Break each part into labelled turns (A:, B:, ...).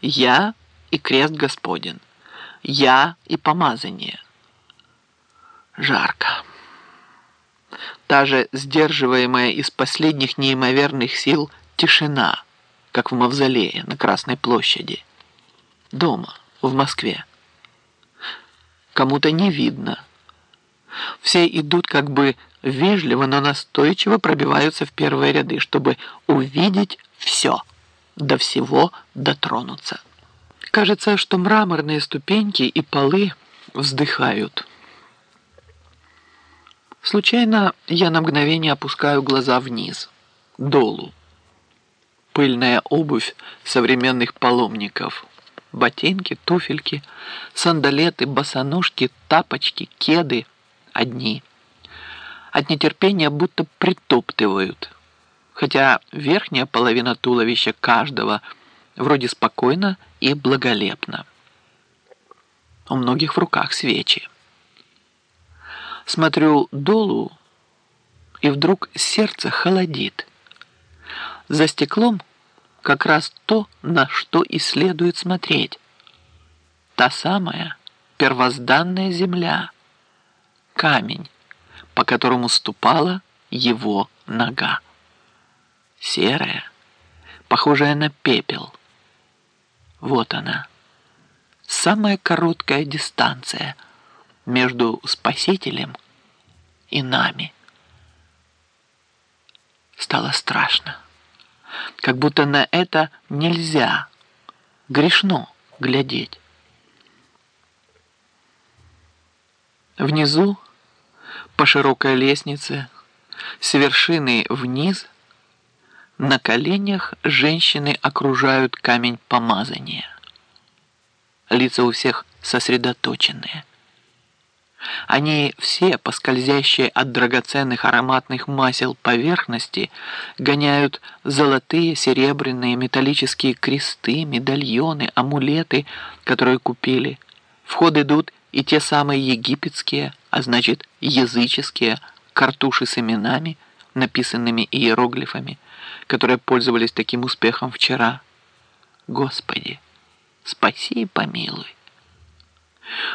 A: Я и крест Господен. Я и помазание. Жарко. Та же сдерживаемая из последних неимоверных сил тишина, как в мавзолее на Красной площади. Дома, в Москве. Кому-то не видно. Все идут как бы вежливо, но настойчиво пробиваются в первые ряды, чтобы увидеть все, до всего дотронуться. Кажется, что мраморные ступеньки и полы вздыхают. Случайно я на мгновение опускаю глаза вниз, долу. Пыльная обувь современных паломников. Ботинки, туфельки, сандалеты, босоножки, тапочки, кеды одни. От нетерпения будто притоптывают. Хотя верхняя половина туловища каждого вроде спокойно и благолепно. У многих в руках свечи. Смотрю долу, и вдруг сердце холодит. За стеклом как раз то, на что и следует смотреть. Та самая первозданная земля, камень, по которому ступала его нога. Серая, похожая на пепел. Вот она, самая короткая дистанция – между Спасителем и нами. Стало страшно, как будто на это нельзя, грешно глядеть. Внизу, по широкой лестнице, с вершины вниз, на коленях женщины окружают камень помазания. Лица у всех сосредоточенные. Они все, поскользящие от драгоценных ароматных масел поверхности, гоняют золотые, серебряные, металлические кресты, медальоны, амулеты, которые купили. В ход идут и те самые египетские, а значит языческие, картуши с именами, написанными иероглифами, которые пользовались таким успехом вчера. Господи, спаси и помилуй.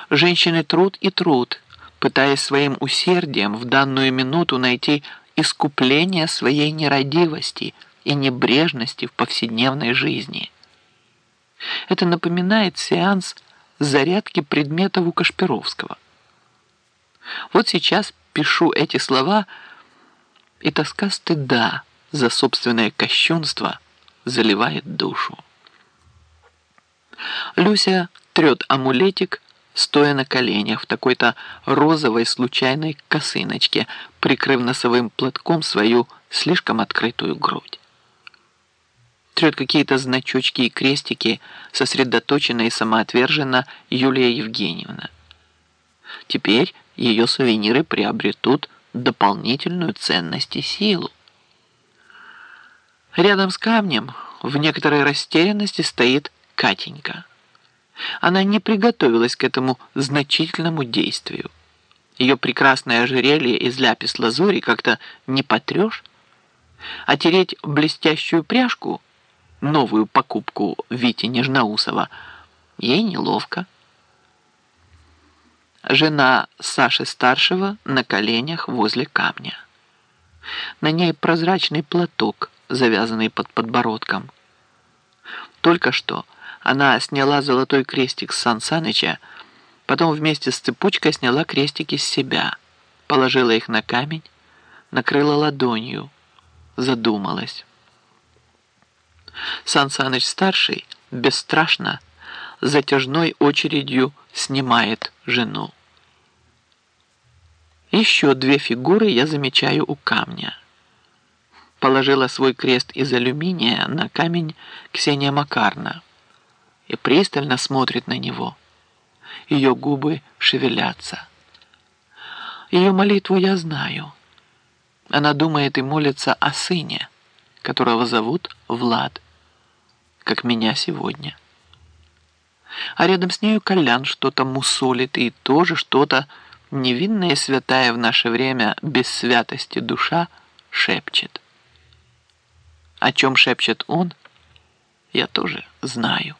A: Женщины труд и труд, пытаясь своим усердием в данную минуту найти искупление своей нерадивости и небрежности в повседневной жизни. Это напоминает сеанс зарядки предметов у Кашпировского. Вот сейчас пишу эти слова, и тоска стыда за собственное кощунство заливает душу. Люся трет амулетик, стоя на коленях в такой-то розовой случайной косыночке, прикрыв носовым платком свою слишком открытую грудь. Трет какие-то значочки и крестики, сосредоточенно и самоотверженно Юлия Евгеньевна. Теперь ее сувениры приобретут дополнительную ценность и силу. Рядом с камнем в некоторой растерянности стоит Катенька. Она не приготовилась к этому значительному действию. Ее прекрасное ожерелье из ляпис-лазури как-то не потрешь, а тереть блестящую пряжку, новую покупку Вити Нежноусова, ей неловко. Жена Саши-старшего на коленях возле камня. На ней прозрачный платок, завязанный под подбородком. Только что она сняла золотой крестик с Сан Саныча, потом вместе с цепочкой сняла крестики с себя, положила их на камень, накрыла ладонью, задумалась. Сан Саныч старший бесстрашно затяжной очередью снимает жену. Еще две фигуры я замечаю у камня. Положила свой крест из алюминия на камень Ксения Макарна и пристально смотрит на него. Ее губы шевелятся. Ее молитву я знаю. Она думает и молится о сыне, которого зовут Влад, как меня сегодня. А рядом с нею Колян что-то мусолит и тоже что-то невинная святая в наше время без святости душа шепчет. О чем шепчет он, я тоже знаю.